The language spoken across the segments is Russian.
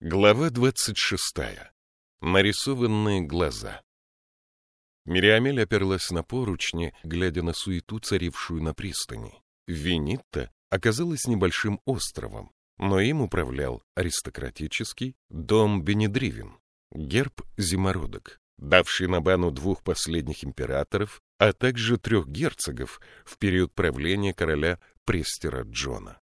Глава двадцать шестая. Нарисованные глаза. Мириамель оперлась на поручни, глядя на суету, царившую на пристани. Венитта оказалась небольшим островом, но им управлял аристократический дом Бенедривин, герб зимородок, давший на бану двух последних императоров, а также трех герцогов в период правления короля Престера Джона.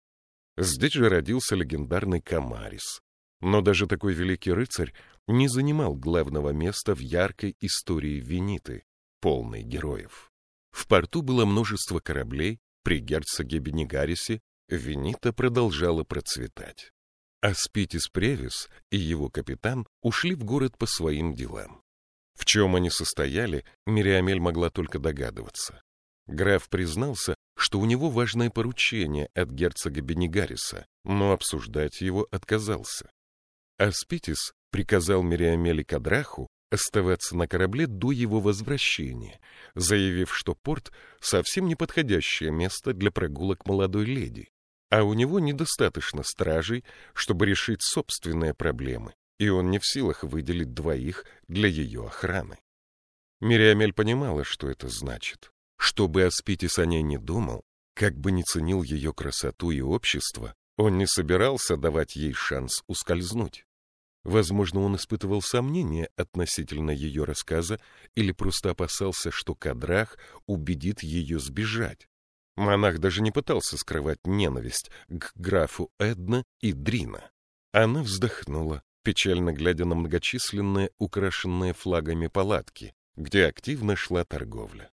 Здесь же родился легендарный Камарис, но даже такой великий рыцарь не занимал главного места в яркой истории Вениты, полной героев. В порту было множество кораблей, при герцоге Бенегарисе Венита продолжала процветать. А Спитис Превис и его капитан ушли в город по своим делам. В чем они состояли, Мириамель могла только догадываться. Граф признался, что у него важное поручение от герцога Бенегариса, но обсуждать его отказался. Аспитис приказал Мириамеле Кадраху оставаться на корабле до его возвращения, заявив, что порт совсем не подходящее место для прогулок молодой леди, а у него недостаточно стражей, чтобы решить собственные проблемы, и он не в силах выделить двоих для ее охраны. Мириамель понимала, что это значит. Чтобы Аспитис о ней не думал, как бы ни ценил ее красоту и общество, он не собирался давать ей шанс ускользнуть. Возможно, он испытывал сомнения относительно ее рассказа или просто опасался, что Кадрах убедит ее сбежать. Монах даже не пытался скрывать ненависть к графу Эдна и Дрина. Она вздохнула, печально глядя на многочисленные украшенные флагами палатки, где активно шла торговля.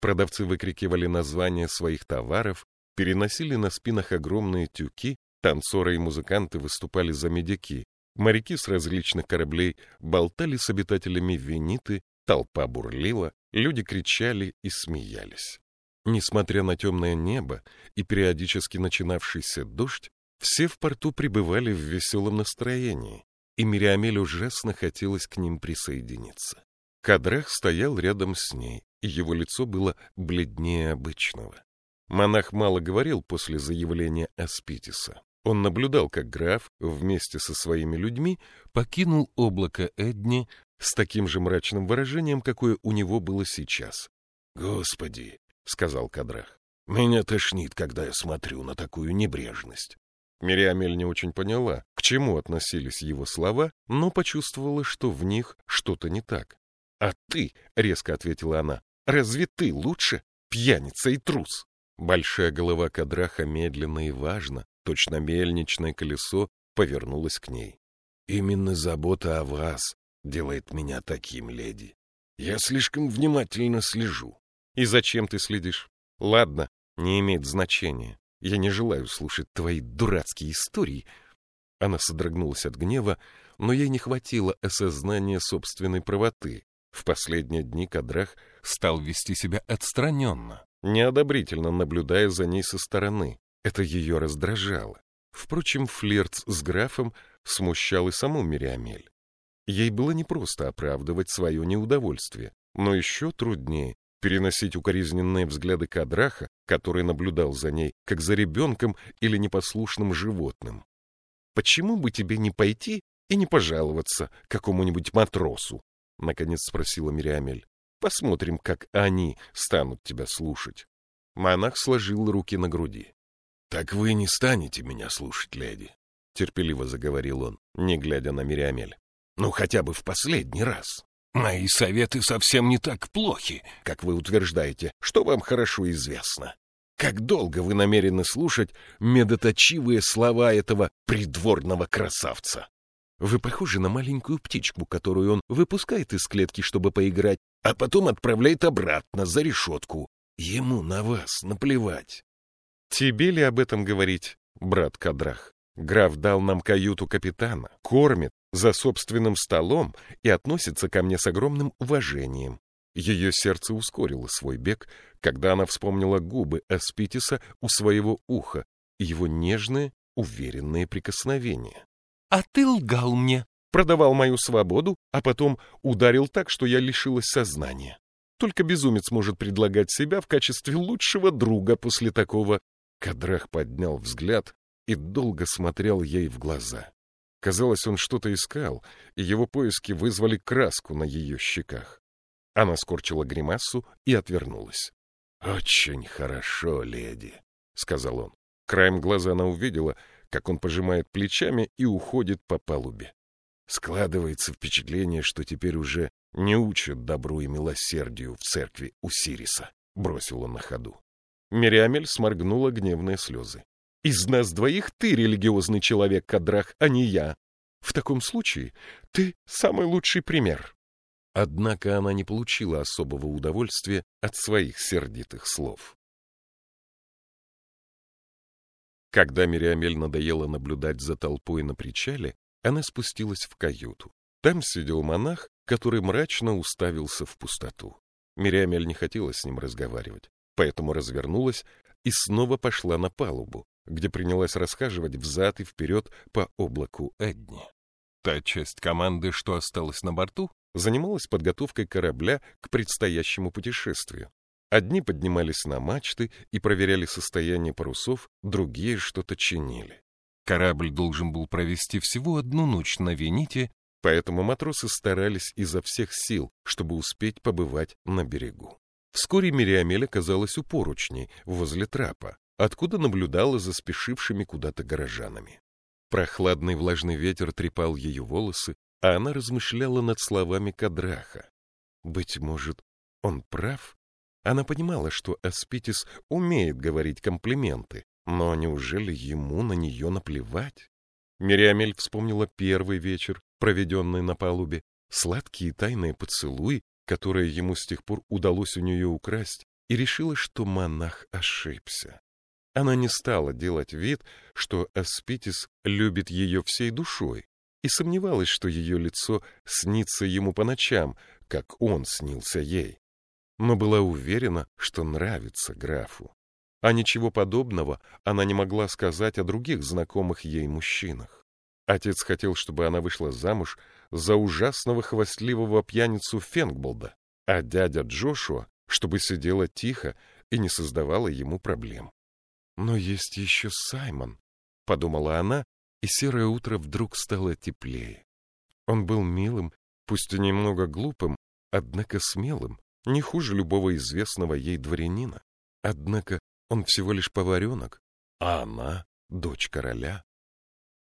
Продавцы выкрикивали названия своих товаров, переносили на спинах огромные тюки, танцоры и музыканты выступали за медики, Моряки с различных кораблей болтали с обитателями Вениты, толпа бурлила, люди кричали и смеялись. Несмотря на темное небо и периодически начинавшийся дождь, все в порту пребывали в веселом настроении, и Мириамель ужасно хотелось к ним присоединиться. Кадрах стоял рядом с ней, и его лицо было бледнее обычного. Монах мало говорил после заявления Аспитиса. Он наблюдал, как граф вместе со своими людьми покинул облако Эдни с таким же мрачным выражением, какое у него было сейчас. «Господи!» — сказал Кадрах. «Меня тошнит, когда я смотрю на такую небрежность». Мириамель не очень поняла, к чему относились его слова, но почувствовала, что в них что-то не так. «А ты?» — резко ответила она. «Разве ты лучше? Пьяница и трус!» Большая голова Кадраха медленно и важно точно мельничное колесо, повернулась к ней. «Именно забота о вас делает меня таким, леди. Я слишком внимательно слежу». «И зачем ты следишь? Ладно, не имеет значения. Я не желаю слушать твои дурацкие истории». Она содрогнулась от гнева, но ей не хватило осознания собственной правоты. В последние дни Кадрах стал вести себя отстраненно, неодобрительно наблюдая за ней со стороны. Это ее раздражало. Впрочем, флирт с графом смущал и саму Мириамель. Ей было непросто оправдывать свое неудовольствие, но еще труднее переносить укоризненные взгляды Кадраха, который наблюдал за ней, как за ребенком или непослушным животным. «Почему бы тебе не пойти и не пожаловаться какому-нибудь матросу?» — наконец спросила Мириамель. «Посмотрим, как они станут тебя слушать». Монах сложил руки на груди. «Так вы не станете меня слушать, леди», — терпеливо заговорил он, не глядя на Мириамель. «Ну, хотя бы в последний раз. Мои советы совсем не так плохи, как вы утверждаете, что вам хорошо известно. Как долго вы намерены слушать медоточивые слова этого придворного красавца? Вы похожи на маленькую птичку, которую он выпускает из клетки, чтобы поиграть, а потом отправляет обратно за решетку. Ему на вас наплевать. Тебе ли об этом говорить, брат Кадрах? Граф дал нам каюту капитана, кормит за собственным столом и относится ко мне с огромным уважением. Ее сердце ускорило свой бег, когда она вспомнила губы Аспитиса у своего уха и его нежные, уверенные прикосновения. — А ты лгал мне, продавал мою свободу, а потом ударил так, что я лишилась сознания. Только безумец может предлагать себя в качестве лучшего друга после такого Кадрах поднял взгляд и долго смотрел ей в глаза. Казалось, он что-то искал, и его поиски вызвали краску на ее щеках. Она скорчила гримасу и отвернулась. — Очень хорошо, леди, — сказал он. Краем глаза она увидела, как он пожимает плечами и уходит по палубе. Складывается впечатление, что теперь уже не учат добру и милосердию в церкви у Сириса, — бросил он на ходу. Мириамель сморгнула гневные слезы. Из нас двоих ты религиозный человек, Кадрах, а не я. В таком случае ты самый лучший пример. Однако она не получила особого удовольствия от своих сердитых слов. Когда Мириамель надоело наблюдать за толпой на причале, она спустилась в каюту. Там сидел монах, который мрачно уставился в пустоту. Мириамель не хотела с ним разговаривать, поэтому развернулась и снова пошла на палубу, где принялась расхаживать взад и вперед по облаку Эдни. Та часть команды, что осталась на борту, занималась подготовкой корабля к предстоящему путешествию. Одни поднимались на мачты и проверяли состояние парусов, другие что-то чинили. Корабль должен был провести всего одну ночь на Вените, поэтому матросы старались изо всех сил, чтобы успеть побывать на берегу. Вскоре Мириамель оказалась у поручней, возле трапа, откуда наблюдала за спешившими куда-то горожанами. Прохладный влажный ветер трепал ее волосы, а она размышляла над словами Кадраха. Быть может, он прав? Она понимала, что Аспитис умеет говорить комплименты, но неужели ему на нее наплевать? Мириамель вспомнила первый вечер, проведенный на палубе, сладкие тайные поцелуи, которые ему с тех пор удалось у нее украсть, и решила, что монах ошибся. Она не стала делать вид, что Аспитис любит ее всей душой, и сомневалась, что ее лицо снится ему по ночам, как он снился ей. Но была уверена, что нравится графу. А ничего подобного она не могла сказать о других знакомых ей мужчинах. Отец хотел, чтобы она вышла замуж за ужасного хвастливого пьяницу Фенгболда, а дядя Джошуа, чтобы сидела тихо и не создавала ему проблем. Но есть еще Саймон, — подумала она, и серое утро вдруг стало теплее. Он был милым, пусть и немного глупым, однако смелым, не хуже любого известного ей дворянина. Однако он всего лишь поваренок, а она — дочь короля.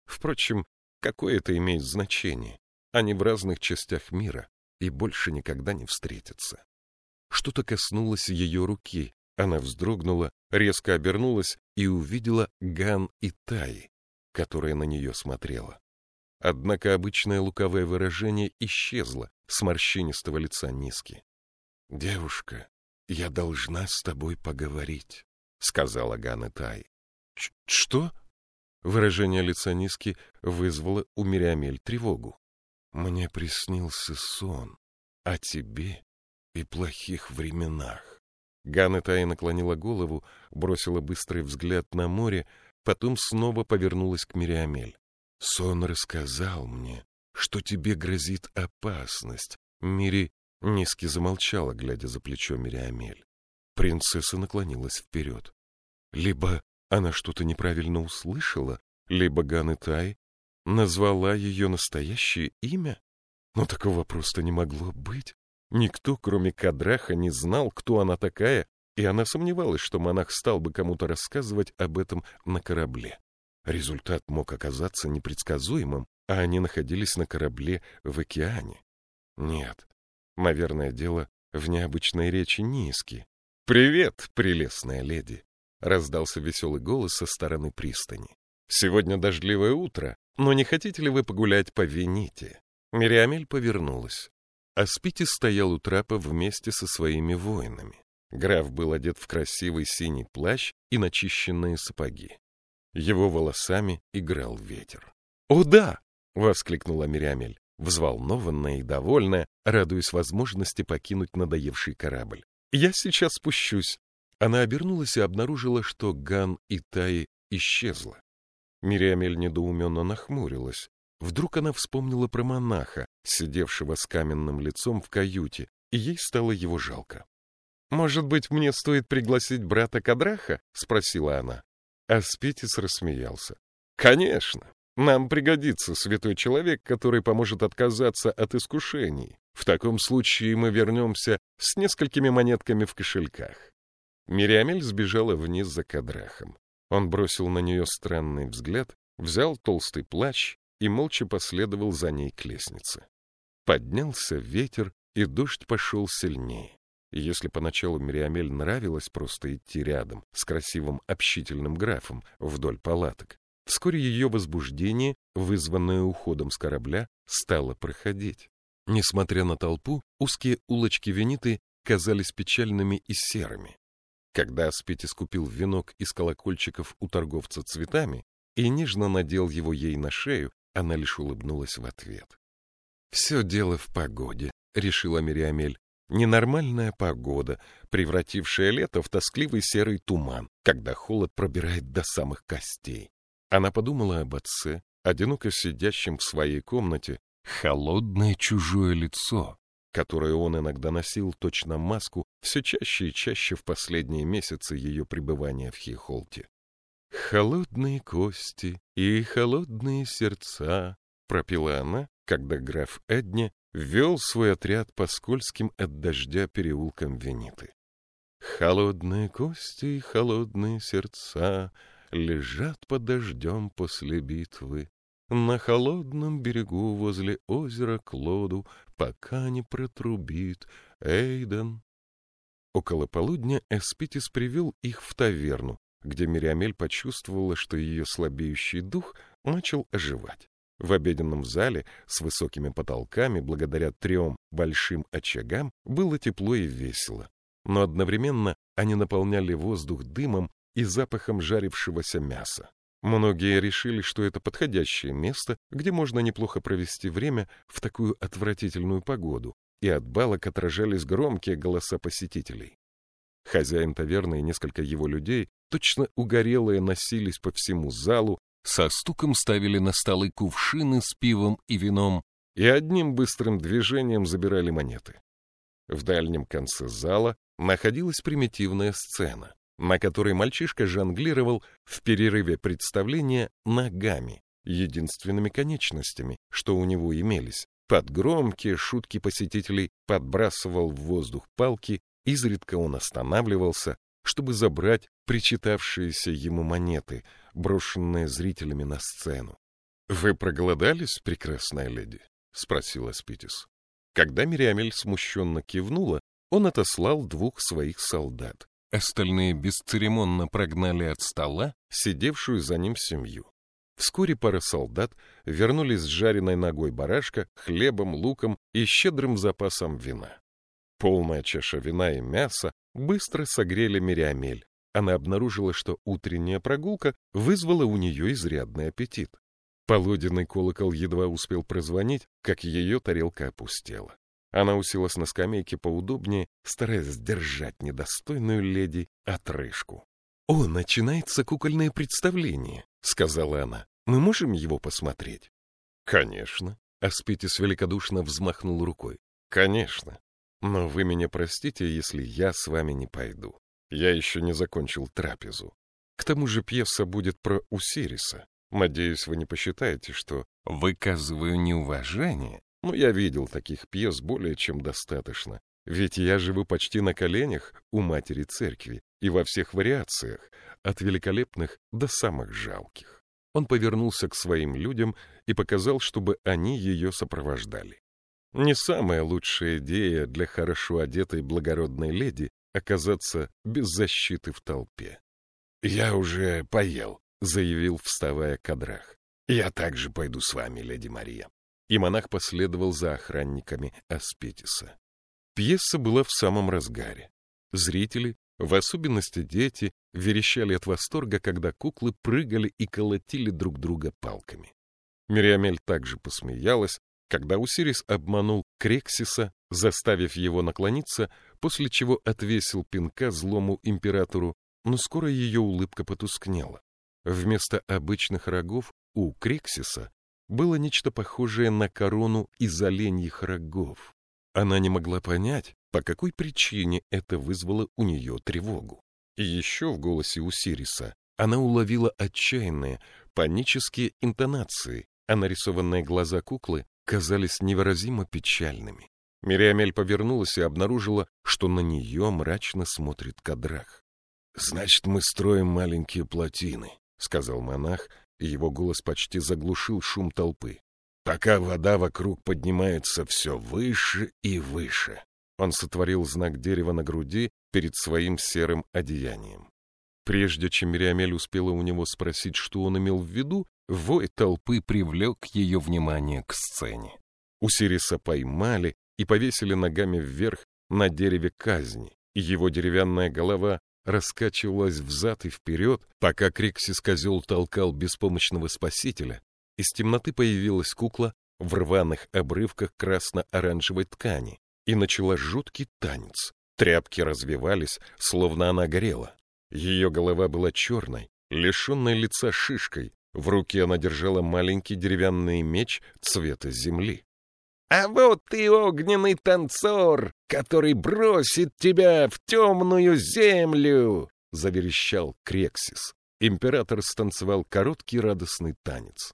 Впрочем, какое это имеет значение? Они в разных частях мира и больше никогда не встретятся. Что-то коснулось ее руки, она вздрогнула, резко обернулась и увидела Ган и Таи, которая на нее смотрела. Однако обычное луковое выражение исчезло с морщинистого лица Низки. — Девушка, я должна с тобой поговорить, — сказала Ган и Тай. — Что? Выражение лица Низки вызвало у Мириамель тревогу. — Мне приснился сон о тебе и плохих временах. Ганна Тай наклонила голову, бросила быстрый взгляд на море, потом снова повернулась к Мириамель. «Сон рассказал мне, что тебе грозит опасность». Мири низки замолчала, глядя за плечо Мириамель. Принцесса наклонилась вперед. Либо она что-то неправильно услышала, либо Ганна Тай назвала ее настоящее имя. Но такого просто не могло быть. Никто, кроме Кадраха, не знал, кто она такая, и она сомневалась, что монах стал бы кому-то рассказывать об этом на корабле. Результат мог оказаться непредсказуемым, а они находились на корабле в океане. Нет, наверное, дело в необычной речи Низки. «Привет, прелестная леди!» — раздался веселый голос со стороны пристани. «Сегодня дождливое утро, но не хотите ли вы погулять по Вените?» Мириамель повернулась. Аспити стоял у трапа вместе со своими воинами. Граф был одет в красивый синий плащ и начищенные сапоги. Его волосами играл ветер. «О, да!» — воскликнула Мириамель, взволнованная и довольная, радуясь возможности покинуть надоевший корабль. «Я сейчас спущусь». Она обернулась и обнаружила, что Ган и Таи исчезла. Мириамель недоуменно нахмурилась. Вдруг она вспомнила про монаха, сидевшего с каменным лицом в каюте, и ей стало его жалко. «Может быть, мне стоит пригласить брата Кадраха?» — спросила она. Аспетис рассмеялся. «Конечно. Нам пригодится святой человек, который поможет отказаться от искушений. В таком случае мы вернемся с несколькими монетками в кошельках. Мириамель сбежала вниз за кадрахом. Он бросил на нее странный взгляд, взял толстый плащ и молча последовал за ней к лестнице. Поднялся ветер, и дождь пошел сильнее. И если поначалу Мириамель нравилось просто идти рядом с красивым общительным графом вдоль палаток, вскоре ее возбуждение, вызванное уходом с корабля, стало проходить. Несмотря на толпу, узкие улочки Вениты казались печальными и серыми. Когда Аспетис купил венок из колокольчиков у торговца цветами и нежно надел его ей на шею, она лишь улыбнулась в ответ. «Все дело в погоде», — решила Мириамель. Ненормальная погода, превратившая лето в тоскливый серый туман, когда холод пробирает до самых костей. Она подумала об отце, одиноко сидящем в своей комнате, холодное чужое лицо, которое он иногда носил точно маску все чаще и чаще в последние месяцы ее пребывания в Хихолте. «Холодные кости и холодные сердца», — пропела она, когда граф Эдне вел свой отряд по скользким от дождя переулкам Вениты. Холодные кости и холодные сердца лежат под дождем после битвы. На холодном берегу возле озера Клоду, пока не протрубит Эйден. Около полудня Эспитис привел их в таверну, где Мириамель почувствовала, что ее слабеющий дух начал оживать. В обеденном зале с высокими потолками, благодаря трем большим очагам, было тепло и весело. Но одновременно они наполняли воздух дымом и запахом жарившегося мяса. Многие решили, что это подходящее место, где можно неплохо провести время в такую отвратительную погоду, и от балок отражались громкие голоса посетителей. Хозяин таверны и несколько его людей, точно угорелые, носились по всему залу, со стуком ставили на столы кувшины с пивом и вином и одним быстрым движением забирали монеты. В дальнем конце зала находилась примитивная сцена, на которой мальчишка жонглировал в перерыве представления ногами, единственными конечностями, что у него имелись. Под громкие шутки посетителей подбрасывал в воздух палки, изредка он останавливался, чтобы забрать причитавшиеся ему монеты, брошенные зрителями на сцену. — Вы проголодались, прекрасная леди? — спросил Аспитис. Когда Мириамель смущенно кивнула, он отослал двух своих солдат. Остальные бесцеремонно прогнали от стола сидевшую за ним семью. Вскоре пара солдат вернулись с жареной ногой барашка, хлебом, луком и щедрым запасом вина. Полная чаша вина и мяса быстро согрели Мириамель. Она обнаружила, что утренняя прогулка вызвала у нее изрядный аппетит. Полуденный колокол едва успел прозвонить, как ее тарелка опустела. Она уселась на скамейке поудобнее, стараясь сдержать недостойную леди отрыжку. — О, начинается кукольное представление, — сказала она. — Мы можем его посмотреть? — Конечно. Аспитис великодушно взмахнул рукой. — Конечно. Но вы меня простите, если я с вами не пойду. Я еще не закончил трапезу. К тому же пьеса будет про Усириса. Надеюсь, вы не посчитаете, что выказываю неуважение. Но я видел таких пьес более чем достаточно. Ведь я живу почти на коленях у матери церкви и во всех вариациях, от великолепных до самых жалких. Он повернулся к своим людям и показал, чтобы они ее сопровождали. Не самая лучшая идея для хорошо одетой благородной леди оказаться без защиты в толпе. — Я уже поел, — заявил, вставая кадрах. — Я также пойду с вами, леди Мария. И монах последовал за охранниками Аспетиса. Пьеса была в самом разгаре. Зрители, в особенности дети, верещали от восторга, когда куклы прыгали и колотили друг друга палками. Мириамель также посмеялась, когда Усирис обманул Крексиса, заставив его наклониться, после чего отвесил пинка злому императору, но скоро ее улыбка потускнела. Вместо обычных рогов у Крексиса было нечто похожее на корону из оленьих рогов. Она не могла понять, по какой причине это вызвало у нее тревогу. И еще в голосе Усириса она уловила отчаянное, панические интонации, а нарисованные глаза куклы казались невыразимо печальными. Мириамель повернулась и обнаружила, что на нее мрачно смотрит Кадрах. — Значит, мы строим маленькие плотины, — сказал монах, и его голос почти заглушил шум толпы. — Пока вода вокруг поднимается все выше и выше. Он сотворил знак дерева на груди перед своим серым одеянием. Прежде чем Мириамель успела у него спросить, что он имел в виду, вой толпы привлек ее внимание к сцене. У Сириса поймали и повесили ногами вверх на дереве казни, и его деревянная голова раскачивалась взад и вперед, пока Криксис-козел толкал беспомощного спасителя. Из темноты появилась кукла в рваных обрывках красно-оранжевой ткани и начала жуткий танец. Тряпки развивались, словно она горела. Ее голова была черной, лишенной лица шишкой. В руке она держала маленький деревянный меч цвета земли. А вот ты огненный танцор, который бросит тебя в темную землю!» — заверещал Крексис. Император станцевал короткий радостный танец.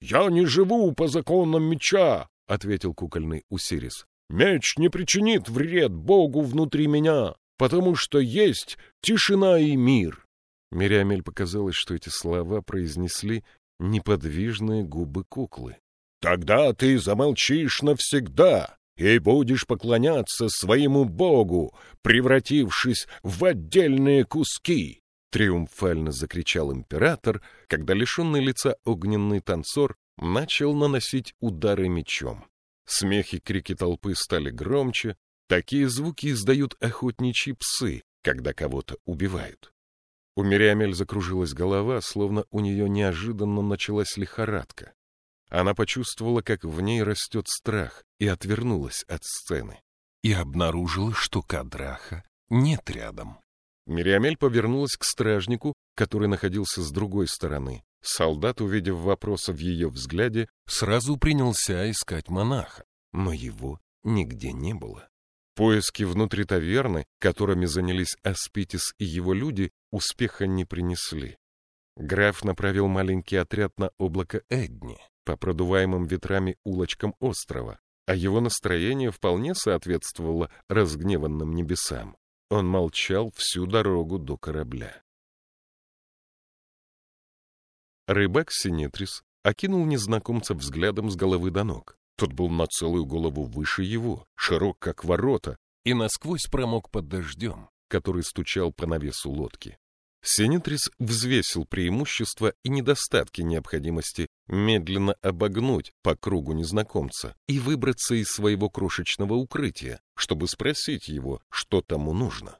«Я не живу по законам меча!» — ответил кукольный Усирис. «Меч не причинит вред Богу внутри меня, потому что есть тишина и мир!» Мириамель показалось, что эти слова произнесли неподвижные губы куклы. Тогда ты замолчишь навсегда и будешь поклоняться своему богу, превратившись в отдельные куски. Триумфально закричал император, когда лишенный лица огненный танцор начал наносить удары мечом. Смех и крики толпы стали громче, такие звуки издают охотничьи псы, когда кого-то убивают. У Мириамель закружилась голова, словно у нее неожиданно началась лихорадка. Она почувствовала, как в ней растет страх, и отвернулась от сцены. И обнаружила, что Кадраха нет рядом. Мириамель повернулась к стражнику, который находился с другой стороны. Солдат, увидев вопрос в ее взгляде, сразу принялся искать монаха, но его нигде не было. Поиски внутри таверны, которыми занялись Аспитис и его люди, успеха не принесли. Граф направил маленький отряд на облако Эдни по продуваемым ветрами улочкам острова, а его настроение вполне соответствовало разгневанным небесам. Он молчал всю дорогу до корабля. Рыбак Синетрис окинул незнакомца взглядом с головы до ног. Тот был на целую голову выше его, широк как ворота, и насквозь промок под дождем, который стучал по навесу лодки. Синетрис взвесил преимущества и недостатки необходимости медленно обогнуть по кругу незнакомца и выбраться из своего крошечного укрытия, чтобы спросить его, что тому нужно.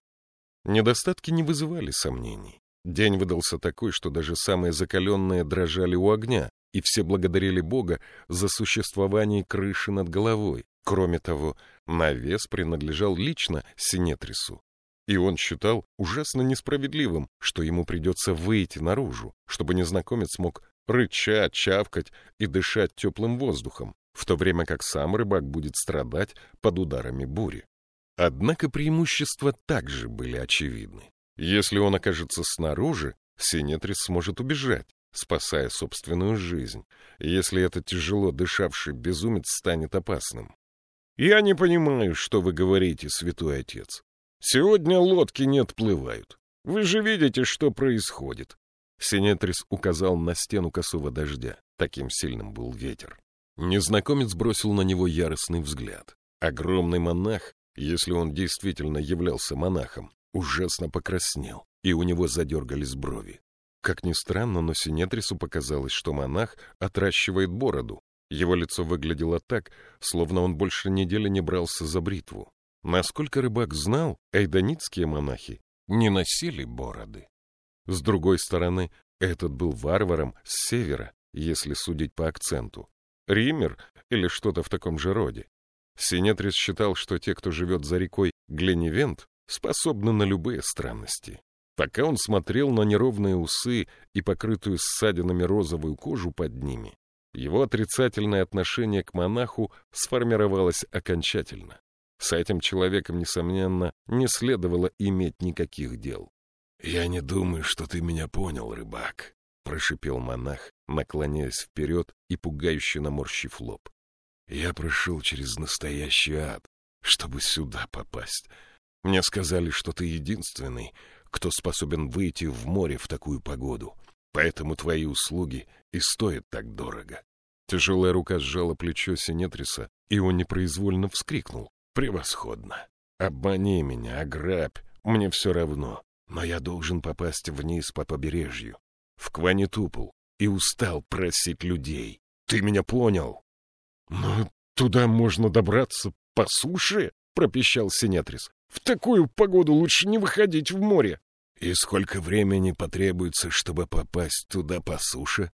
Недостатки не вызывали сомнений. День выдался такой, что даже самые закаленные дрожали у огня, и все благодарили Бога за существование крыши над головой. Кроме того, навес принадлежал лично Синетрису, и он считал ужасно несправедливым, что ему придется выйти наружу, чтобы незнакомец мог рычать, чавкать и дышать теплым воздухом, в то время как сам рыбак будет страдать под ударами бури. Однако преимущества также были очевидны. Если он окажется снаружи, Синетрис сможет убежать, спасая собственную жизнь, если этот тяжело дышавший безумец станет опасным. «Я не понимаю, что вы говорите, святой отец. Сегодня лодки не отплывают. Вы же видите, что происходит. Синетрис указал на стену косого дождя. Таким сильным был ветер. Незнакомец бросил на него яростный взгляд. Огромный монах, если он действительно являлся монахом, ужасно покраснел, и у него задергались брови. Как ни странно, но Синетрису показалось, что монах отращивает бороду. Его лицо выглядело так, словно он больше недели не брался за бритву. Насколько рыбак знал, эйдонитские монахи не носили бороды. С другой стороны, этот был варваром с севера, если судить по акценту. Ример или что-то в таком же роде. Синетрис считал, что те, кто живет за рекой Гленивент, способны на любые странности. Пока он смотрел на неровные усы и покрытую ссадинами розовую кожу под ними, его отрицательное отношение к монаху сформировалось окончательно. С этим человеком, несомненно, не следовало иметь никаких дел. — Я не думаю, что ты меня понял, рыбак, — прошипел монах, наклоняясь вперед и пугающе наморщив лоб. Я прошел через настоящий ад, чтобы сюда попасть. Мне сказали, что ты единственный, кто способен выйти в море в такую погоду, поэтому твои услуги и стоят так дорого. Тяжелая рука сжала плечо Синетриса, и он непроизвольно вскрикнул. «Превосходно! Обмани меня, ограбь, мне все равно, но я должен попасть вниз по побережью, в Кванитупул, и устал просить людей. Ты меня понял?» «Но туда можно добраться по суше?» — пропищал Синетрис. «В такую погоду лучше не выходить в море». «И сколько времени потребуется, чтобы попасть туда по суше?»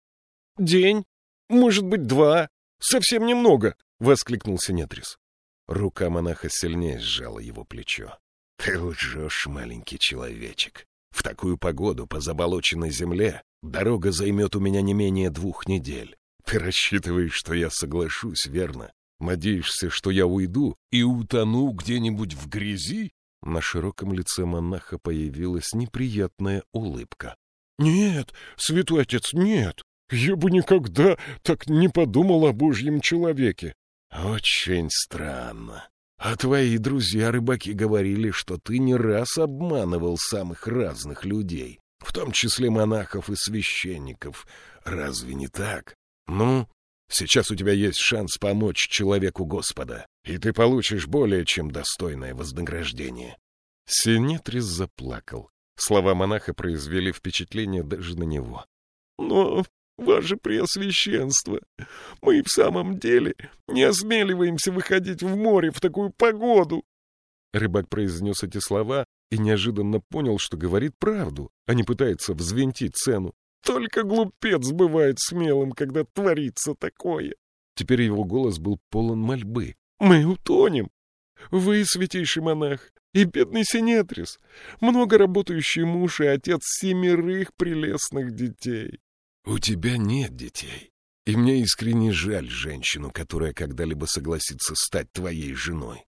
«День. Может быть, два. Совсем немного», — воскликнул Синетрис. Рука монаха сильнее сжала его плечо. «Ты лжешь, маленький человечек. В такую погоду по заболоченной земле дорога займет у меня не менее двух недель. Ты рассчитываешь, что я соглашусь, верно? Надеешься, что я уйду и утону где-нибудь в грязи?» На широком лице монаха появилась неприятная улыбка. «Нет, святой отец, нет! Я бы никогда так не подумал о божьем человеке!» «Очень странно. А твои друзья-рыбаки говорили, что ты не раз обманывал самых разных людей, в том числе монахов и священников. Разве не так? Ну, сейчас у тебя есть шанс помочь человеку Господа, и ты получишь более чем достойное вознаграждение». Синетрис заплакал. Слова монаха произвели впечатление даже на него. «Но, ваше преосвященство, мы в самом деле не осмеливаемся выходить в море в такую погоду!» Рыбак произнес эти слова и неожиданно понял, что говорит правду, а не пытается взвинтить цену. Только глупец бывает смелым, когда творится такое. Теперь его голос был полон мольбы. Мы утонем. Вы, святейший монах, и бедный Синетрис, много работающий муж и отец семерых прелестных детей. У тебя нет детей, и мне искренне жаль женщину, которая когда-либо согласится стать твоей женой.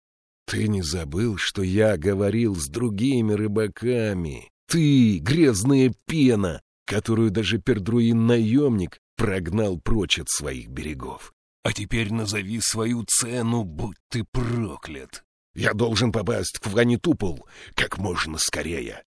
Ты не забыл, что я говорил с другими рыбаками? Ты, грязная пена, которую даже Пердруин-наемник прогнал прочь от своих берегов. А теперь назови свою цену, будь ты проклят. Я должен попасть в Ванитупол как можно скорее.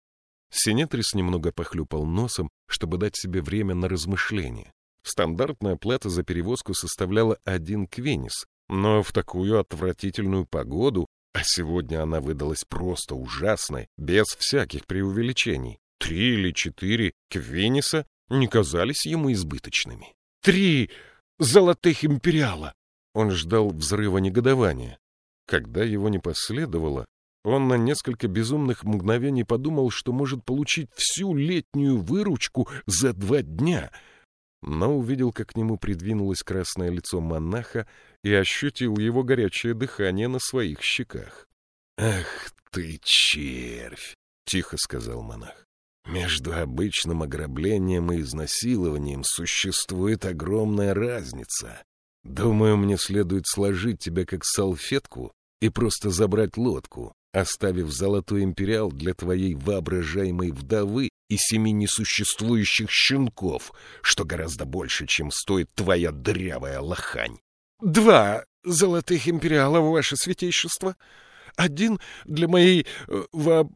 Синетрис немного похлюпал носом, чтобы дать себе время на размышление. Стандартная плата за перевозку составляла один квенис, но в такую отвратительную погоду, а сегодня она выдалась просто ужасной, без всяких преувеличений, три или четыре квениса не казались ему избыточными. «Три золотых империала!» Он ждал взрыва негодования. Когда его не последовало, он на несколько безумных мгновений подумал, что может получить всю летнюю выручку за два дня, но увидел, как к нему придвинулось красное лицо монаха и ощутил его горячее дыхание на своих щеках. — Ах ты, червь! — тихо сказал монах. — Между обычным ограблением и изнасилованием существует огромная разница. Думаю, мне следует сложить тебя как салфетку и просто забрать лодку, оставив золотой империал для твоей воображаемой вдовы и семи несуществующих щенков, что гораздо больше, чем стоит твоя дрявая лохань. — Два золотых империала, ваше святейшество. Один для моей э, во...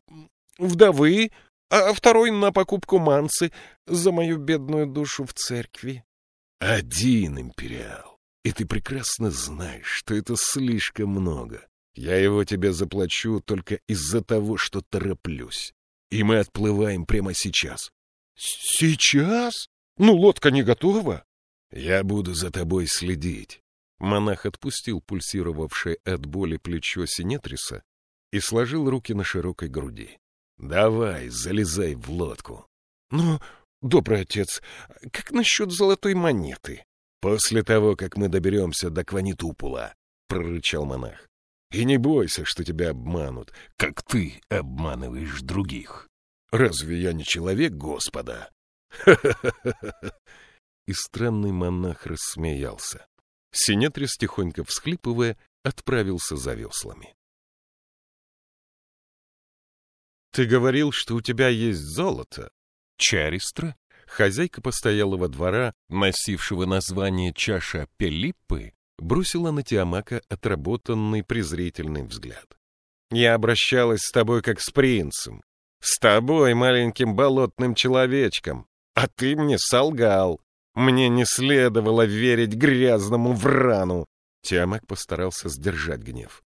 вдовы, а второй на покупку мансы за мою бедную душу в церкви. — Один империал. И ты прекрасно знаешь, что это слишком много. Я его тебе заплачу только из-за того, что тороплюсь. И мы отплываем прямо сейчас. — Сейчас? Ну, лодка не готова. Я буду за тобой следить. Монах отпустил пульсировавшее от боли плечо Синетриса и сложил руки на широкой груди. — Давай, залезай в лодку. — Ну, добрый отец, как насчет золотой монеты? — После того, как мы доберемся до Кванитупула, — прорычал монах. И не бойся, что тебя обманут, как ты обманываешь других. Разве я не человек Господа? И странный монах рассмеялся. Синетрис, тихонько всхлипывая, отправился за веслами. — Ты говорил, что у тебя есть золото. Чаристра? хозяйка постоялого двора, носившего название чаша Пелиппы, бросила на Тиамака отработанный презрительный взгляд. «Я обращалась с тобой как с принцем, с тобой, маленьким болотным человечком, а ты мне солгал. Мне не следовало верить грязному врану!» Тиамак постарался сдержать гнев.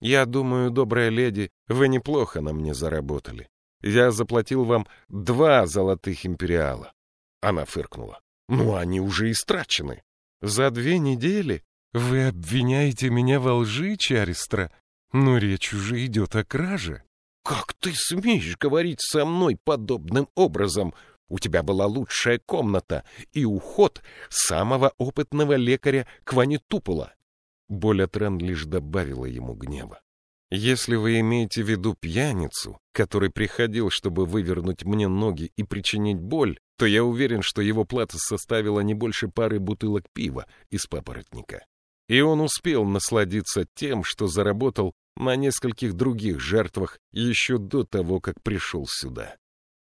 «Я думаю, добрая леди, вы неплохо на мне заработали. Я заплатил вам два золотых империала. Она фыркнула. Ну, они уже истрачены. За две недели вы обвиняете меня во лжи, Чаристра? Но речь уже идет о краже. Как ты смеешь говорить со мной подобным образом? У тебя была лучшая комната и уход самого опытного лекаря Кванитупола. Боль от ран лишь добавила ему гнева. Если вы имеете в виду пьяницу, который приходил, чтобы вывернуть мне ноги и причинить боль, то я уверен, что его плата составила не больше пары бутылок пива из папоротника. И он успел насладиться тем, что заработал на нескольких других жертвах еще до того, как пришел сюда.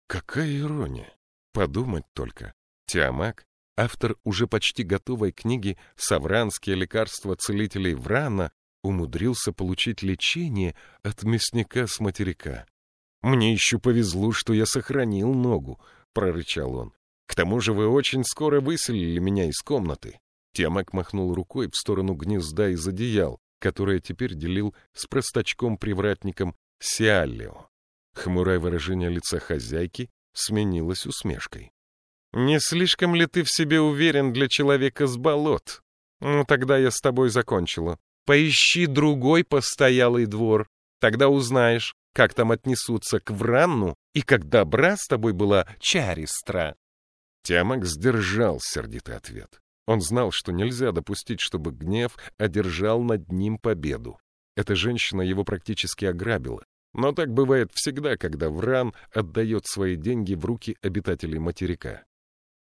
Какая ирония! Подумать только. Тиамак, автор уже почти готовой книги «Савранские лекарства целителей Врана», умудрился получить лечение от мясника с материка. «Мне еще повезло, что я сохранил ногу», — прорычал он. «К тому же вы очень скоро выселили меня из комнаты». Тиамак махнул рукой в сторону гнезда из одеял, которое теперь делил с простачком-привратником Сиаллио. Хмурое выражение лица хозяйки сменилось усмешкой. «Не слишком ли ты в себе уверен для человека с болот? Ну, тогда я с тобой закончила. Поищи другой постоялый двор, тогда узнаешь, как там отнесутся к Вранну и как добра с тобой была Чаристра. Тиамак сдержал сердитый ответ. Он знал, что нельзя допустить, чтобы гнев одержал над ним победу. Эта женщина его практически ограбила. Но так бывает всегда, когда Вран отдает свои деньги в руки обитателей материка.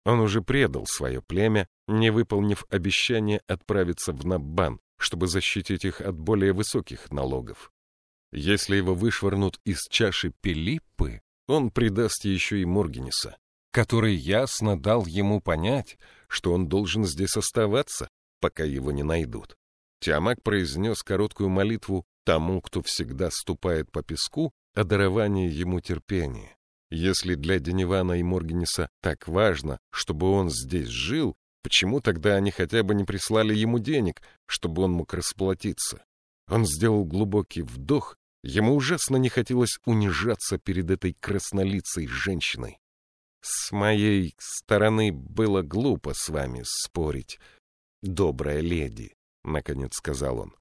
Он уже предал свое племя, не выполнив обещание отправиться в Наббан, чтобы защитить их от более высоких налогов. Если его вышвырнут из чаши Пелиппы, он предаст еще и Моргенеса, который ясно дал ему понять, что он должен здесь оставаться, пока его не найдут. Тиамак произнес короткую молитву тому, кто всегда ступает по песку, о даровании ему терпения. Если для Денивана и Моргенеса так важно, чтобы он здесь жил, Почему тогда они хотя бы не прислали ему денег, чтобы он мог расплатиться? Он сделал глубокий вдох, ему ужасно не хотелось унижаться перед этой краснолицей женщиной. С моей стороны было глупо с вами спорить, добрая леди, — наконец сказал он.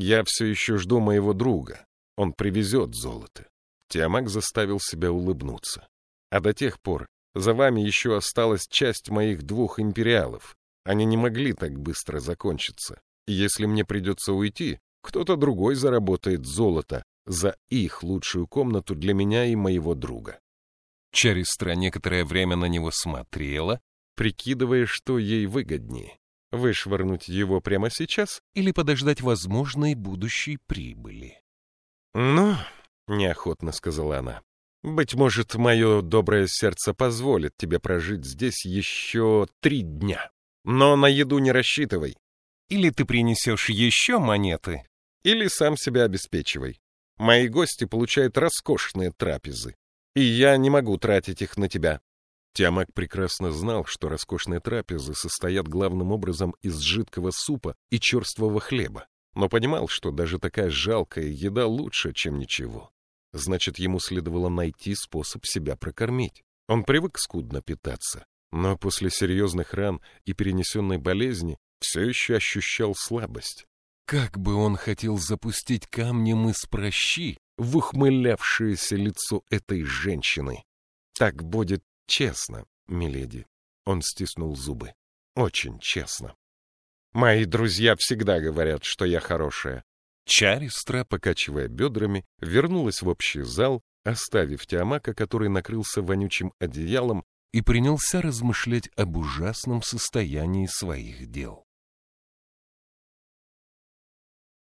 Я все еще жду моего друга. Он привезет золото. Тиамак заставил себя улыбнуться. А до тех пор за вами еще осталась часть моих двух империалов. Они не могли так быстро закончиться. И если мне придется уйти, кто-то другой заработает золото за их лучшую комнату для меня и моего друга. Чаристра некоторое время на него смотрела, прикидывая, что ей выгоднее — вышвырнуть его прямо сейчас или подождать возможной будущей прибыли. «Ну, — неохотно сказала она, быть может, мое доброе сердце позволит тебе прожить здесь еще три дня. Но на еду не рассчитывай. Или ты принесешь еще монеты, или сам себя обеспечивай. Мои гости получают роскошные трапезы, и я не могу тратить их на тебя. Тиамак прекрасно знал, что роскошные трапезы состоят главным образом из жидкого супа и черствого хлеба, но понимал, что даже такая жалкая еда лучше, чем ничего. Значит, ему следовало найти способ себя прокормить. Он привык скудно питаться, но после серьезных ран и перенесенной болезни все еще ощущал слабость. Как бы он хотел запустить камнем из прощи в ухмылявшееся лицо этой женщины. Так будет честно, миледи. Он стиснул зубы. Очень честно. Мои друзья всегда говорят, что я хорошая. Чаристра, покачивая бедрами, вернулась в общий зал, оставив Тиамака, который накрылся вонючим одеялом и принялся размышлять об ужасном состоянии своих дел.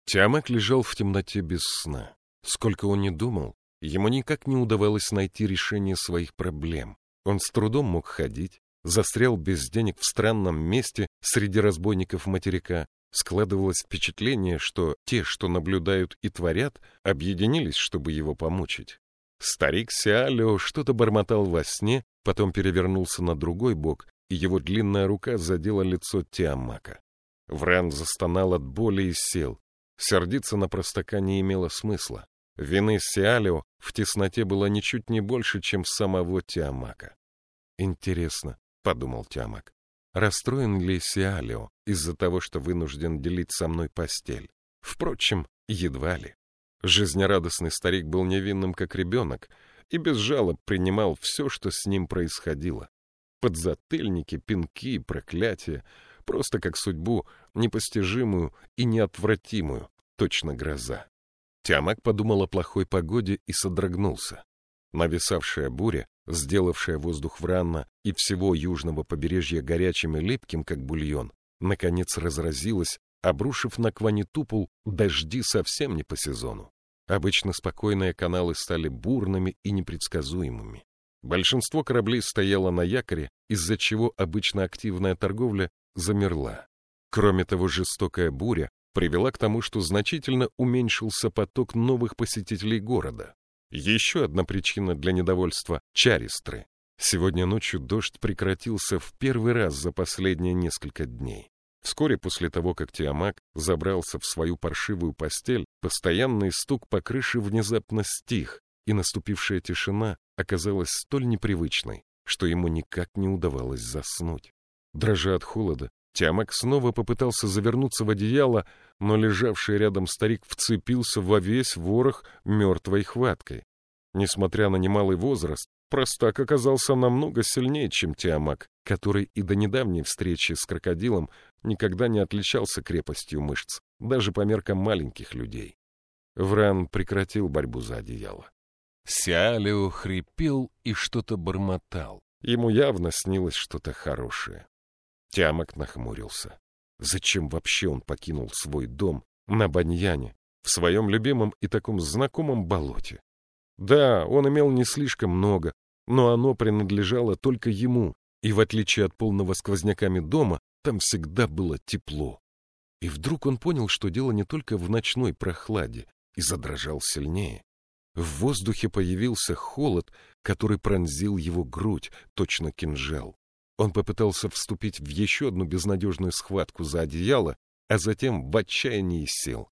Тиамак лежал в темноте без сна. Сколько он ни думал, ему никак не удавалось найти решение своих проблем. Он с трудом мог ходить, застрял без денег в странном месте среди разбойников материка, складывалось впечатление, что те, что наблюдают и творят, объединились, чтобы его помучить. Старик Сиалио что-то бормотал во сне, потом перевернулся на другой бок, и его длинная рука задела лицо Тиамака. Вран застонал от боли и сел. Сердиться на простака не имело смысла. Вины Сиалио в тесноте было ничуть не больше, чем самого Тиамака. «Интересно», — подумал Тиамак, — «расстроен ли Сиалио из-за того, что вынужден делить со мной постель? Впрочем, едва ли». Жизнерадостный старик был невинным, как ребенок, и без жалоб принимал все, что с ним происходило. Подзатыльники, пинки, проклятия, просто как судьбу, непостижимую и неотвратимую, точно гроза. Тиамак подумал о плохой погоде и содрогнулся. Нависавшая буря, сделавшая воздух Вранна и всего южного побережья горячим и липким, как бульон, наконец разразилась обрушив на Кванитупул дожди совсем не по сезону. Обычно спокойные каналы стали бурными и непредсказуемыми. Большинство кораблей стояло на якоре, из-за чего обычно активная торговля замерла. Кроме того, жестокая буря привела к тому, что значительно уменьшился поток новых посетителей города. Еще одна причина для недовольства — чаристры. Сегодня ночью дождь прекратился в первый раз за последние несколько дней. Вскоре после того, как Тиамак забрался в свою паршивую постель, постоянный стук по крыше внезапно стих, и наступившая тишина оказалась столь непривычной, что ему никак не удавалось заснуть. Дрожа от холода, Тиамак снова попытался завернуться в одеяло, но лежавший рядом старик вцепился во весь ворох мертвой хваткой. Несмотря на немалый возраст, простак оказался намного сильнее, чем Тиамак, который и до недавней встречи с крокодилом никогда не отличался крепостью мышц, даже по меркам маленьких людей. Вран прекратил борьбу за одеяло. Сиалио хрипел и что-то бормотал. Ему явно снилось что-то хорошее. Тямок нахмурился. Зачем вообще он покинул свой дом на Баньяне, в своем любимом и таком знакомом болоте? Да, он имел не слишком много, но оно принадлежало только ему, и в отличие от полного сквозняками дома, там всегда было тепло. И вдруг он понял, что дело не только в ночной прохладе, и задрожал сильнее. В воздухе появился холод, который пронзил его грудь, точно кинжал. Он попытался вступить в еще одну безнадежную схватку за одеяло, а затем в отчаянии сел.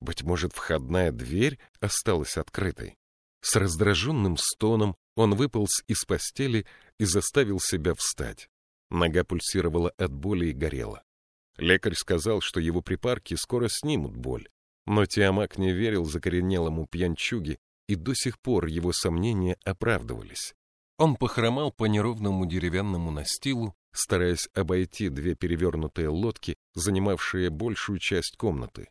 Быть может, входная дверь осталась открытой. С раздраженным стоном он выполз из постели и заставил себя встать. Нога пульсировала от боли и горела. Лекарь сказал, что его припарки скоро снимут боль. Но Тиамак не верил закоренелому пьянчуге, и до сих пор его сомнения оправдывались. Он похромал по неровному деревянному настилу, стараясь обойти две перевернутые лодки, занимавшие большую часть комнаты.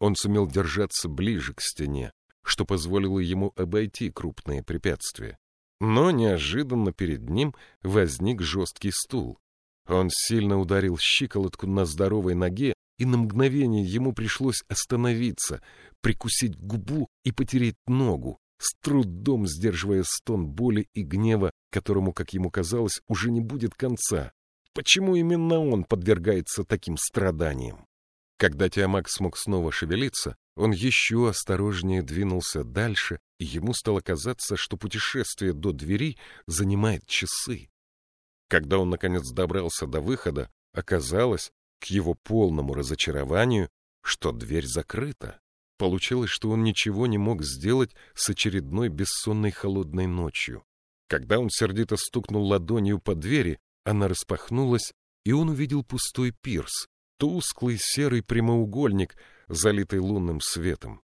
Он сумел держаться ближе к стене, что позволило ему обойти крупные препятствия. Но неожиданно перед ним возник жесткий стул. Он сильно ударил щиколотку на здоровой ноге, и на мгновение ему пришлось остановиться, прикусить губу и потереть ногу, с трудом сдерживая стон боли и гнева, которому, как ему казалось, уже не будет конца. Почему именно он подвергается таким страданиям? Когда Тиамак смог снова шевелиться, он еще осторожнее двинулся дальше, и ему стало казаться, что путешествие до двери занимает часы. Когда он, наконец, добрался до выхода, оказалось, к его полному разочарованию, что дверь закрыта. Получилось, что он ничего не мог сделать с очередной бессонной холодной ночью. Когда он сердито стукнул ладонью по двери, она распахнулась, и он увидел пустой пирс, тусклый серый прямоугольник, залитый лунным светом.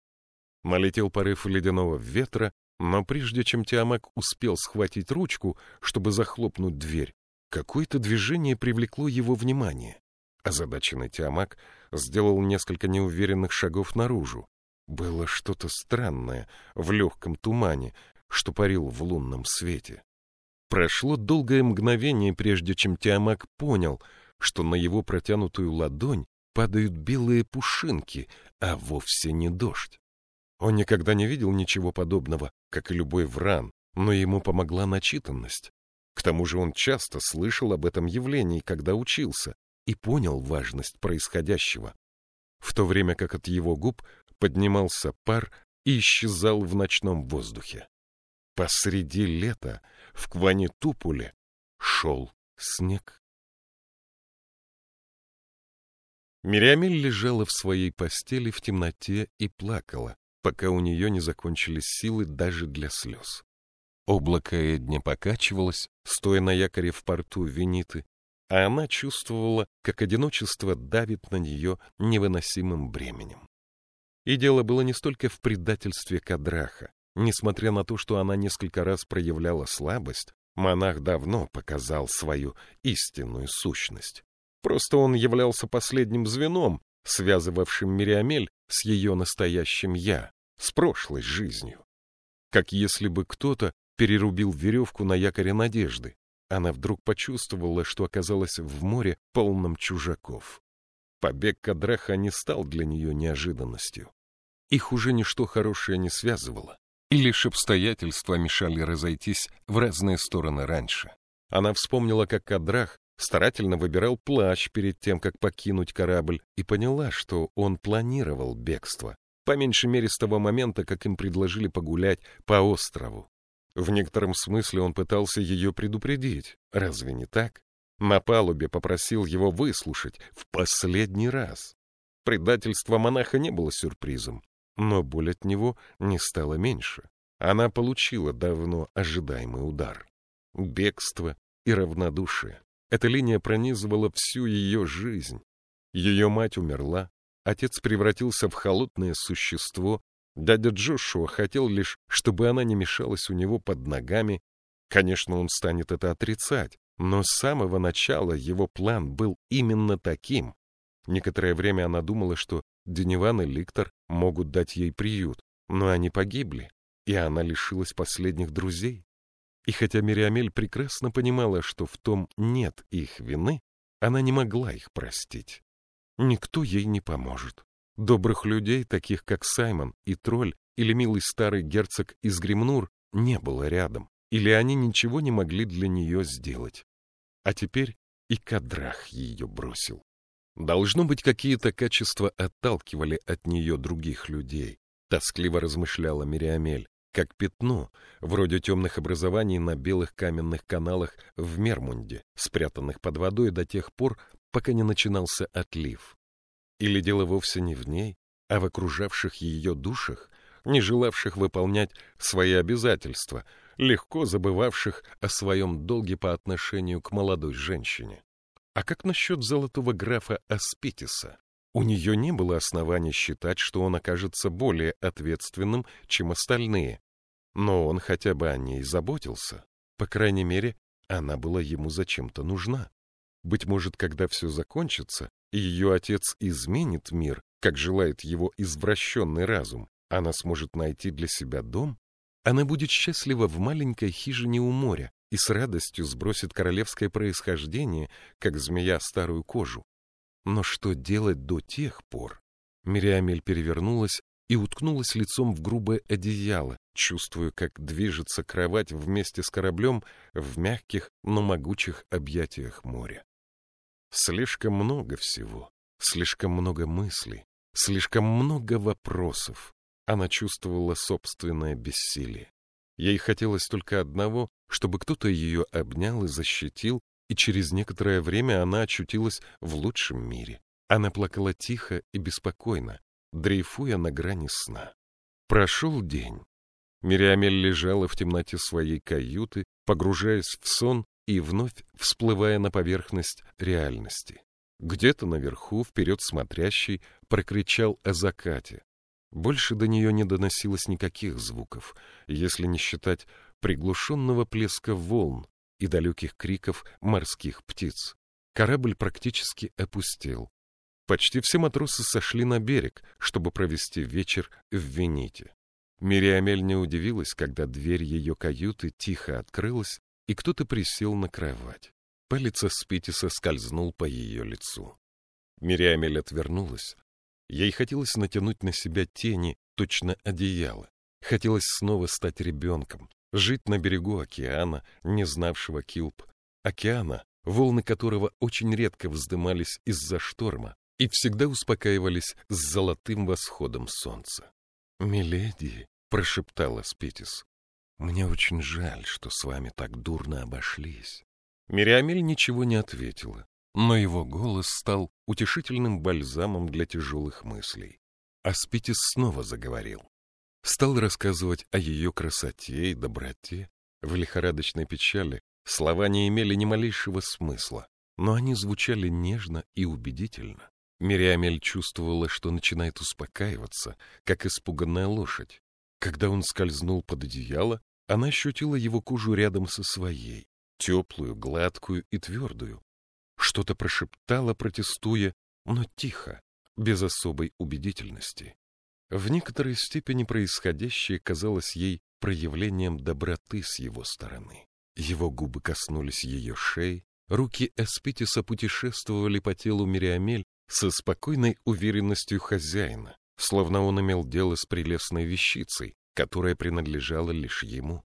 Налетел порыв ледяного ветра, но прежде чем Тиамак успел схватить ручку, чтобы захлопнуть дверь, какое-то движение привлекло его внимание. Озадаченный Тиамак сделал несколько неуверенных шагов наружу. Было что-то странное в легком тумане, что парил в лунном свете. Прошло долгое мгновение, прежде чем Тиамак понял, что на его протянутую ладонь падают белые пушинки, а вовсе не дождь. Он никогда не видел ничего подобного, как и любой вран, но ему помогла начитанность. К тому же он часто слышал об этом явлении, когда учился, и понял важность происходящего. В то время как от его губ поднимался пар и исчезал в ночном воздухе. Посреди лета в Кванитупуле шел снег. Мириамель лежала в своей постели в темноте и плакала, пока у нее не закончились силы даже для слез. Облако Эдня покачивалось, стоя на якоре в порту Вениты, а она чувствовала, как одиночество давит на нее невыносимым бременем. И дело было не столько в предательстве Кадраха. Несмотря на то, что она несколько раз проявляла слабость, монах давно показал свою истинную сущность. Просто он являлся последним звеном, связывавшим Мириамель с ее настоящим «я», с прошлой жизнью. Как если бы кто-то перерубил веревку на якоре надежды. Она вдруг почувствовала, что оказалась в море полном чужаков. Побег Кадраха не стал для нее неожиданностью. Их уже ничто хорошее не связывало, и лишь обстоятельства мешали разойтись в разные стороны раньше. Она вспомнила, как Кадрах старательно выбирал плащ перед тем, как покинуть корабль, и поняла, что он планировал бегство, по меньшей мере с того момента, как им предложили погулять по острову. В некотором смысле он пытался ее предупредить, разве не так? На палубе попросил его выслушать в последний раз. Предательство монаха не было сюрпризом, но боль от него не стала меньше. Она получила давно ожидаемый удар. Бегство и равнодушие. Эта линия пронизывала всю ее жизнь. Ее мать умерла, отец превратился в холодное существо, дядя Джошуа хотел лишь, чтобы она не мешалась у него под ногами. Конечно, он станет это отрицать, но с самого начала его план был именно таким. Некоторое время она думала, что Дениван и Ликтор могут дать ей приют, но они погибли, и она лишилась последних друзей. И хотя Мириамель прекрасно понимала, что в том нет их вины, она не могла их простить. Никто ей не поможет. Добрых людей, таких как Саймон и Тролль или милый старый герцог из Гримнур, не было рядом, или они ничего не могли для нее сделать. А теперь и Кадрах ее бросил. Должно быть, какие-то качества отталкивали от нее других людей, тоскливо размышляла Мириамель как пятно, вроде темных образований на белых каменных каналах в Мермунде, спрятанных под водой до тех пор, пока не начинался отлив. Или дело вовсе не в ней, а в окружавших ее душах, не желавших выполнять свои обязательства, легко забывавших о своем долге по отношению к молодой женщине. А как насчет золотого графа Аспитиса? У нее не было оснований считать, что он окажется более ответственным, чем остальные. Но он хотя бы о ней заботился. По крайней мере, она была ему зачем-то нужна. Быть может, когда все закончится, ее отец изменит мир, как желает его извращенный разум, она сможет найти для себя дом, она будет счастлива в маленькой хижине у моря и с радостью сбросит королевское происхождение, как змея старую кожу. Но что делать до тех пор? Мириамель перевернулась и уткнулась лицом в грубое одеяло, чувствуя, как движется кровать вместе с кораблем в мягких, но могучих объятиях моря. Слишком много всего, слишком много мыслей, слишком много вопросов. Она чувствовала собственное бессилие. Ей хотелось только одного, чтобы кто-то ее обнял и защитил, и через некоторое время она очутилась в лучшем мире. Она плакала тихо и беспокойно, дрейфуя на грани сна. Прошел день. Мириамель лежала в темноте своей каюты, погружаясь в сон и вновь всплывая на поверхность реальности. Где-то наверху, вперед смотрящий, прокричал о закате. Больше до нее не доносилось никаких звуков, если не считать приглушенного плеска волн, и далеких криков морских птиц. Корабль практически опустел. Почти все матросы сошли на берег, чтобы провести вечер в Вените. Мириамель не удивилась, когда дверь ее каюты тихо открылась, и кто-то присел на кровать. Палец Спитиса скользнул по ее лицу. Мириамель отвернулась. Ей хотелось натянуть на себя тени, точно одеяло. Хотелось снова стать ребенком, Жить на берегу океана, не знавшего Килп, океана, волны которого очень редко вздымались из-за шторма и всегда успокаивались с золотым восходом солнца. «Миледи», — прошептала Спетис, — «мне очень жаль, что с вами так дурно обошлись». Мириамель ничего не ответила, но его голос стал утешительным бальзамом для тяжелых мыслей. А Спетис снова заговорил. Стал рассказывать о ее красоте и доброте. В лихорадочной печали слова не имели ни малейшего смысла, но они звучали нежно и убедительно. Мириамель чувствовала, что начинает успокаиваться, как испуганная лошадь. Когда он скользнул под одеяло, она ощутила его кожу рядом со своей, теплую, гладкую и твердую. Что-то прошептала, протестуя, но тихо, без особой убедительности. В некоторой степени происходящее казалось ей проявлением доброты с его стороны. Его губы коснулись ее шеи, руки Эспитиса путешествовали по телу Мириамель со спокойной уверенностью хозяина, словно он имел дело с прелестной вещицей, которая принадлежала лишь ему.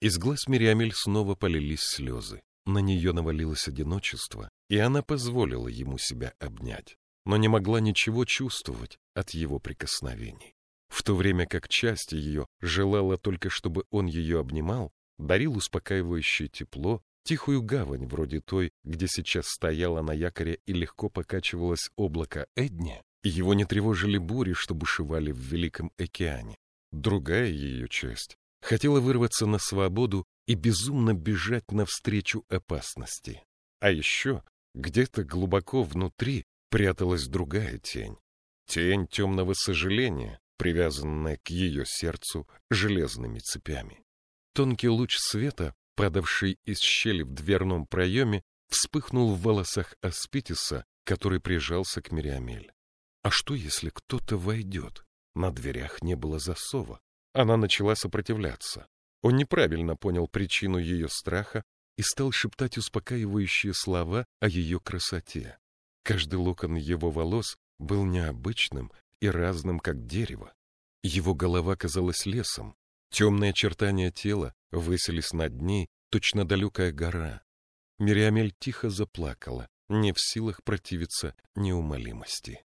Из глаз Мириамель снова полились слезы. На нее навалилось одиночество, и она позволила ему себя обнять но не могла ничего чувствовать от его прикосновений. В то время как часть ее желала только, чтобы он ее обнимал, дарил успокаивающее тепло, тихую гавань, вроде той, где сейчас стояла на якоре и легко покачивалось облако Эдни, его не тревожили бури, что бушевали в Великом океане. Другая ее часть хотела вырваться на свободу и безумно бежать навстречу опасности. А еще где-то глубоко внутри пряталась другая тень. Тень темного сожаления, привязанная к ее сердцу железными цепями. Тонкий луч света, падавший из щели в дверном проеме, вспыхнул в волосах Аспитиса, который прижался к Мириамель. А что, если кто-то войдет? На дверях не было засова. Она начала сопротивляться. Он неправильно понял причину ее страха и стал шептать успокаивающие слова о ее красоте. Каждый локон его волос был необычным и разным, как дерево. Его голова казалась лесом. Темные очертания тела высились над ней, точно далекая гора. Мириамель тихо заплакала, не в силах противиться неумолимости.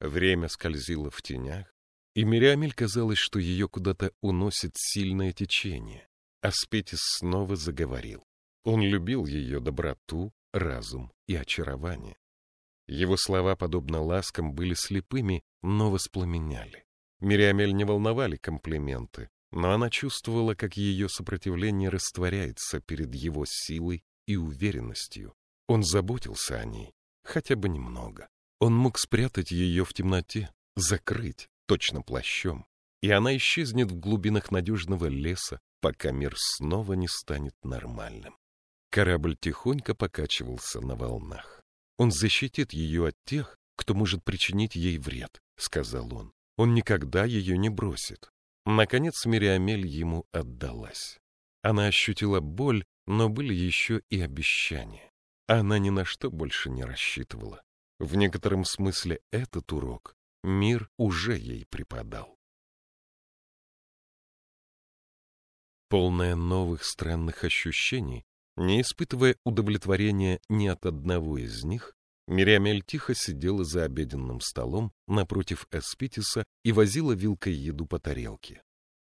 Время скользило в тенях, и Мириамель казалось, что ее куда-то уносит сильное течение. Аспетис снова заговорил. Он любил ее доброту, разум и очарование. Его слова, подобно ласкам, были слепыми, но воспламеняли. Мириамель не волновали комплименты, но она чувствовала, как ее сопротивление растворяется перед его силой и уверенностью. Он заботился о ней, хотя бы немного. Он мог спрятать ее в темноте, закрыть, точно плащом, и она исчезнет в глубинах надежного леса, пока мир снова не станет нормальным. Корабль тихонько покачивался на волнах. Он защитит ее от тех, кто может причинить ей вред, — сказал он. Он никогда ее не бросит. Наконец Мириамель ему отдалась. Она ощутила боль, но были еще и обещания. Она ни на что больше не рассчитывала. В некотором смысле этот урок мир уже ей преподал. Полная новых странных ощущений, не испытывая удовлетворения ни от одного из них, Мириамель тихо сидела за обеденным столом напротив Эспитиса и возила вилкой еду по тарелке.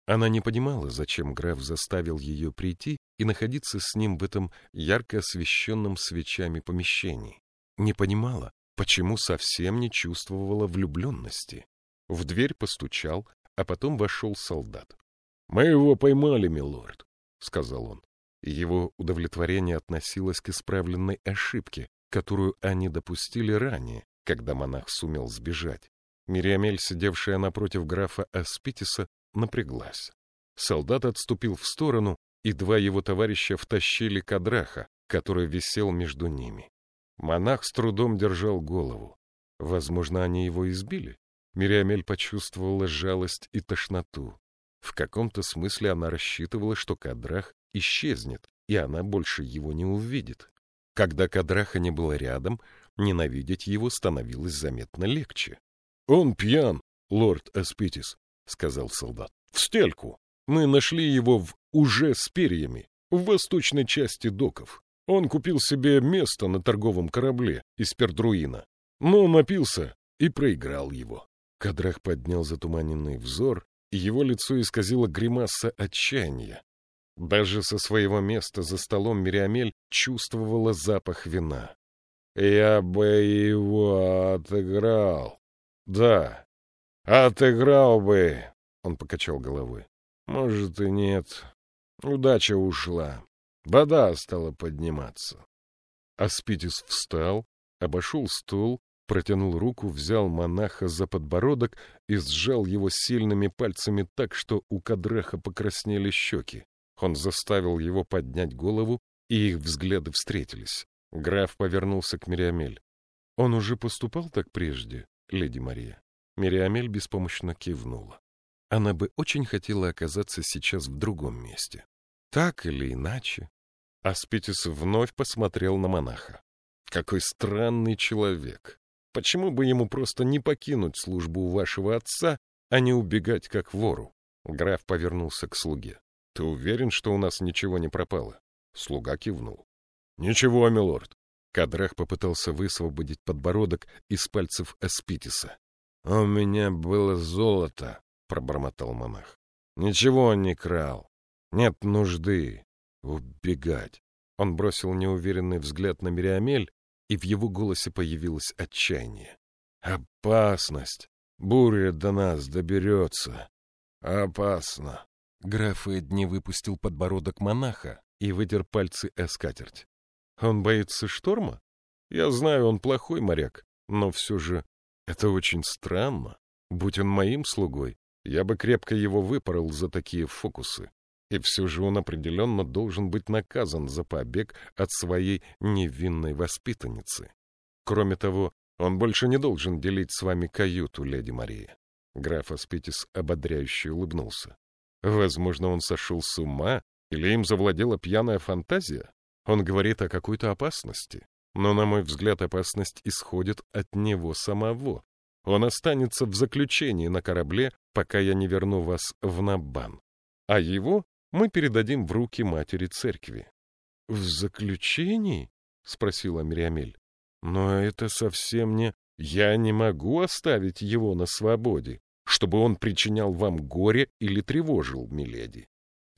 Она не понимала, зачем граф заставил ее прийти и находиться с ним в этом ярко освещенном свечами помещении. Не понимала, почему совсем не чувствовала влюбленности. В дверь постучал, а потом вошел солдат. — Мы его поймали, милорд, — сказал он. Его удовлетворение относилось к исправленной ошибке, которую они допустили ранее, когда монах сумел сбежать. Мириамель, сидевшая напротив графа Аспитиса, напряглась. Солдат отступил в сторону, и два его товарища втащили кадраха, который висел между ними. Монах с трудом держал голову. Возможно, они его избили. Мириамель почувствовала жалость и тошноту. В каком-то смысле она рассчитывала, что Кадрах исчезнет, и она больше его не увидит. Когда Кадраха не было рядом, ненавидеть его становилось заметно легче. — Он пьян, лорд Аспитис, — сказал солдат. — В стельку. Мы нашли его в уже с перьями, в восточной части доков. Он купил себе место на торговом корабле из Пердруина, но напился и проиграл его. Кадрах поднял затуманенный взор, и его лицо исказило гримаса отчаяния. Даже со своего места за столом Мириамель чувствовала запах вина. «Я бы его отыграл. Да, отыграл бы», — он покачал головой. «Может и нет. Удача ушла. Вода стала подниматься». Аспитис встал, обошел стол, протянул руку, взял монаха за подбородок и сжал его сильными пальцами так, что у Кадраха покраснели щеки. Он заставил его поднять голову, и их взгляды встретились. Граф повернулся к Мириамель. Он уже поступал так прежде, леди Мария? Мириамель беспомощно кивнула. Она бы очень хотела оказаться сейчас в другом месте. Так или иначе. Аспитис вновь посмотрел на монаха. Какой странный человек. Почему бы ему просто не покинуть службу вашего отца, а не убегать как вору? Граф повернулся к слуге. Ты уверен, что у нас ничего не пропало? Слуга кивнул. Ничего, милорд. Кадрах попытался высвободить подбородок из пальцев Аспитиса. У меня было золото, пробормотал монах. Ничего он не крал. Нет нужды убегать. Он бросил неуверенный взгляд на Мириамель, и в его голосе появилось отчаяние. Опасность. Буря до нас доберется. Опасно. Граф Эдни выпустил подбородок монаха и вытер пальцы о скатерть. Он боится шторма? Я знаю, он плохой моряк, но все же это очень странно. Будь он моим слугой, я бы крепко его выпорол за такие фокусы. И все же он определенно должен быть наказан за побег от своей невинной воспитанницы. Кроме того, он больше не должен делить с вами каюту, леди Мария. Граф Аспитис ободряюще улыбнулся. Возможно, он сошел с ума, или им завладела пьяная фантазия. Он говорит о какой-то опасности. Но, на мой взгляд, опасность исходит от него самого. Он останется в заключении на корабле, пока я не верну вас в Набан. А его мы передадим в руки матери церкви. — В заключении? — спросила Мириамель. — Но это совсем не... Я не могу оставить его на свободе чтобы он причинял вам горе или тревожил, миледи.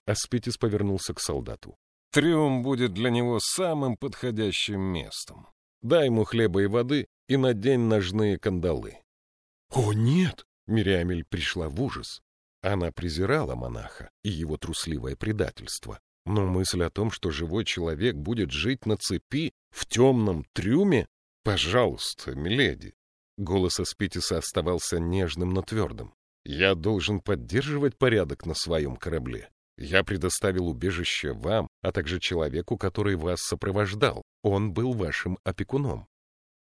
Аспетис повернулся к солдату. Трюм будет для него самым подходящим местом. Дай ему хлеба и воды и надень ножные кандалы. — О, нет! — Мириамель пришла в ужас. Она презирала монаха и его трусливое предательство. Но мысль о том, что живой человек будет жить на цепи в темном трюме... Пожалуйста, миледи, Голос Аспитиса оставался нежным, но твердым. «Я должен поддерживать порядок на своем корабле. Я предоставил убежище вам, а также человеку, который вас сопровождал. Он был вашим опекуном.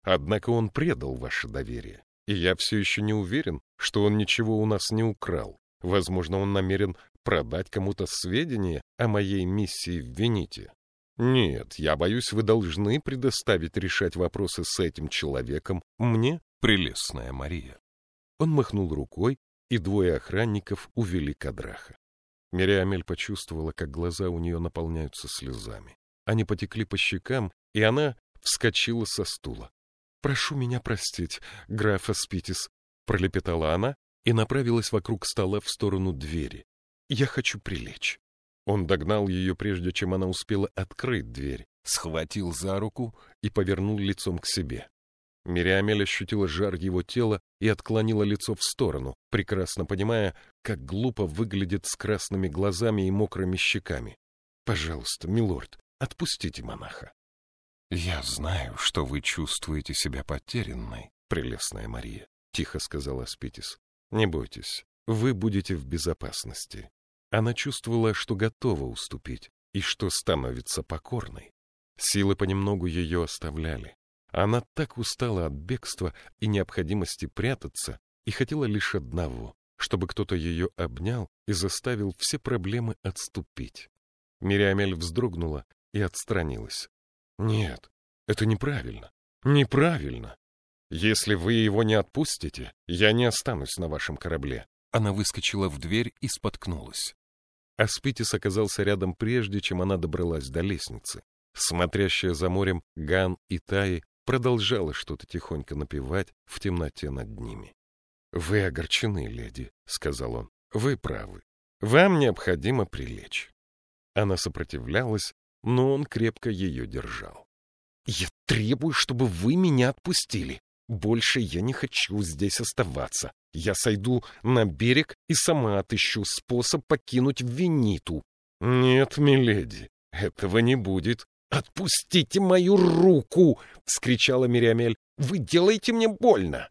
Однако он предал ваше доверие. И я все еще не уверен, что он ничего у нас не украл. Возможно, он намерен продать кому-то сведения о моей миссии в Вените. Нет, я боюсь, вы должны предоставить решать вопросы с этим человеком мне прелестная Мария. Он махнул рукой, и двое охранников увели Кадраха. Мириамель почувствовала, как глаза у нее наполняются слезами. Они потекли по щекам, и она вскочила со стула. — Прошу меня простить, граф Аспитис, — пролепетала она и направилась вокруг стола в сторону двери. — Я хочу прилечь. Он догнал ее, прежде чем она успела открыть дверь, схватил за руку и повернул лицом к себе. Мириамель ощутила жар его тела и отклонила лицо в сторону, прекрасно понимая, как глупо выглядит с красными глазами и мокрыми щеками. «Пожалуйста, милорд, отпустите монаха». «Я знаю, что вы чувствуете себя потерянной, прелестная Мария», — тихо сказала Спитис. «Не бойтесь, вы будете в безопасности». Она чувствовала, что готова уступить и что становится покорной. Силы понемногу ее оставляли. Она так устала от бегства и необходимости прятаться и хотела лишь одного, чтобы кто-то ее обнял и заставил все проблемы отступить. Мириамель вздрогнула и отстранилась. «Нет, это неправильно. Неправильно. Если вы его не отпустите, я не останусь на вашем корабле». Она выскочила в дверь и споткнулась. Аспитис оказался рядом прежде, чем она добралась до лестницы. Смотрящая за морем Ган и Таи продолжала что-то тихонько напевать в темноте над ними. — Вы огорчены, леди, — сказал он. — Вы правы. Вам необходимо прилечь. Она сопротивлялась, но он крепко ее держал. — Я требую, чтобы вы меня отпустили. Больше я не хочу здесь оставаться. Я сойду на берег и сама отыщу способ покинуть Вениту. — Нет, миледи, этого не будет. — Отпустите мою руку! — вскричала Мириамель. — Вы делаете мне больно!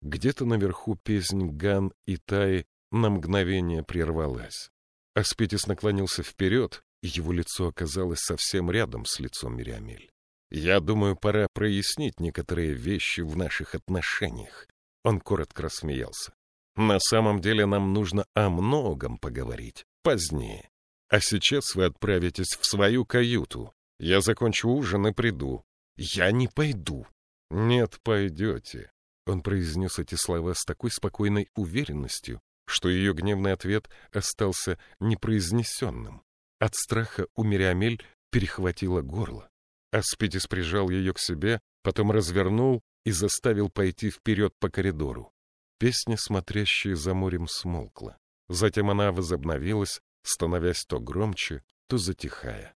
Где-то наверху песнь Ган и Таи на мгновение прервалась. Аспетис наклонился вперед, и его лицо оказалось совсем рядом с лицом Мириамель. «Я думаю, пора прояснить некоторые вещи в наших отношениях». Он коротко рассмеялся. «На самом деле нам нужно о многом поговорить позднее. А сейчас вы отправитесь в свою каюту. Я закончу ужин и приду». «Я не пойду». «Нет, пойдете». Он произнес эти слова с такой спокойной уверенностью, что ее гневный ответ остался непроизнесенным. От страха у Мириамель перехватило горло. Аспидис прижал ее к себе, потом развернул и заставил пойти вперед по коридору. Песня, смотрящая за морем, смолкла. Затем она возобновилась, становясь то громче, то затихая.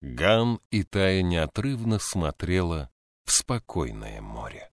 Ган и Тая неотрывно смотрела в спокойное море.